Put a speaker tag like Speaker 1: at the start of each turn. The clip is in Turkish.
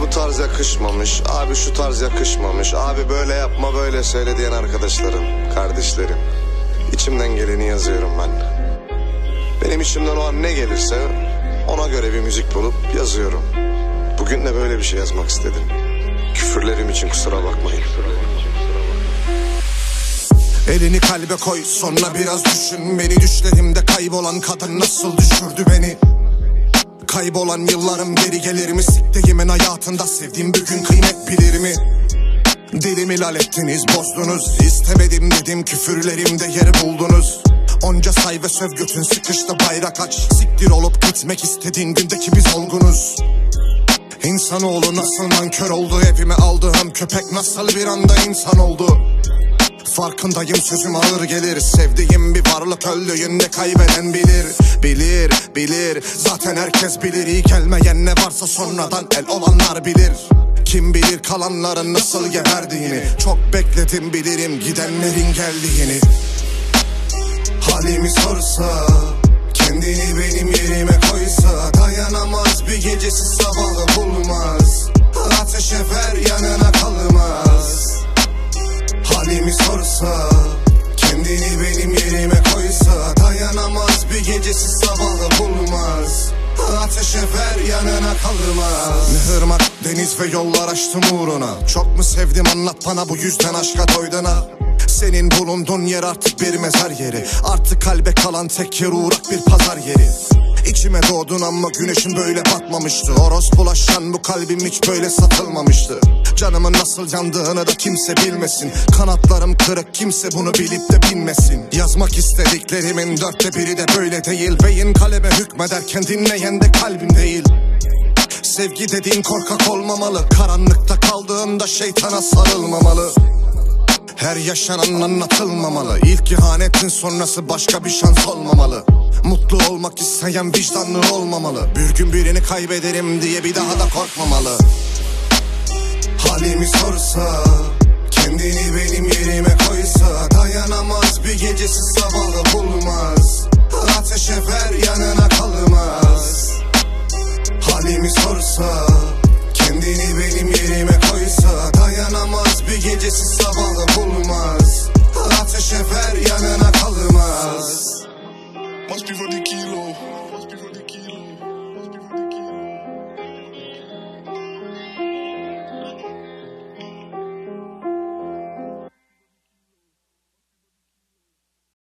Speaker 1: bu tarz yakışmamış. Abi şu tarz yakışmamış. Abi böyle yapma böyle söyle diyen arkadaşlarım, kardeşlerim. İçimden geleni yazıyorum ben. Benim içimden o an ne gelirse ona göre bir müzik bulup yazıyorum. Bugün de böyle bir şey yazmak istedim. Küfürlerim için kusura bakmayın.
Speaker 2: Elini kalbe koy sonra biraz düşün Beni düşlerimde kaybolan kadın nasıl düşürdü beni Kaybolan yıllarım geri gelir mi? Sikteyimin hayatında sevdiğim bir gün kıymet bilir mi? Dilimi lal ettiniz bozdunuz. İstemedim dedim küfürlerimde yer buldunuz. Onca say ve söv götün sıkıştı bayrak aç. Siktir olup gitmek istediğin gündeki biz olgunuz. İnsanoğlu nasıl nankör oldu? Evime aldığım köpek nasıl bir anda insan oldu Farkındayım. Sözüm ağır gelir. Sevdiğim bir varlık öldüğünde kaybeden bilir. Bilir, bilir. Zaten herkes bilir. İyi gelmeyen ne varsa sonradan el olanlar bilir. Kim bilir kalanların nasıl geberdiğini. Çok bekledim bilirim gidenlerin geldiğini. Halimi sorsa Kendini benim yerime koysa Dayanamaz bir gecesi sabahı Halimi sorsa Kendini benim yerime koysa Dayanamaz bir gecesi sabahı bulmaz. Ateşe ver yanına kalmaz. Ne ırmak deniz ve yollar açtım uğruna. Çok mu sevdim anlat bana bu yüzden aşka doydun ha senin bulunduğun yer artık bir mezar yeri. Artık kalbe kalan tek yer uğrak bir pazar yeri. İçime doğdun ama güneşin böyle batmamıştı. Orospulaşan bu kalbim hiç böyle satılmamıştı. Canımın nasıl yandığını da kimse bilmesin. Kanatlarım kırık kimse bunu bilip de bilmesin Yazmak istediklerimin dörtte biri de böyle değil. Beyin kaleme hükmederken dinleyen de kalbim değil. Sevgi dediğin korkak olmamalı. Karanlıkta kaldığında şeytana sarılmamalı her yaşanan anlatılmamalı. İlk ihanetin sonrası başka bir şans olmamalı. Mutlu olmak isteyen vicdanlı olmamalı. Bir gün birini kaybederim diye bir daha da korkmamalı. Halimi sorsa Kendini benim yerime koysa Dayanamaz bir gecesi geçsin sabahla bulun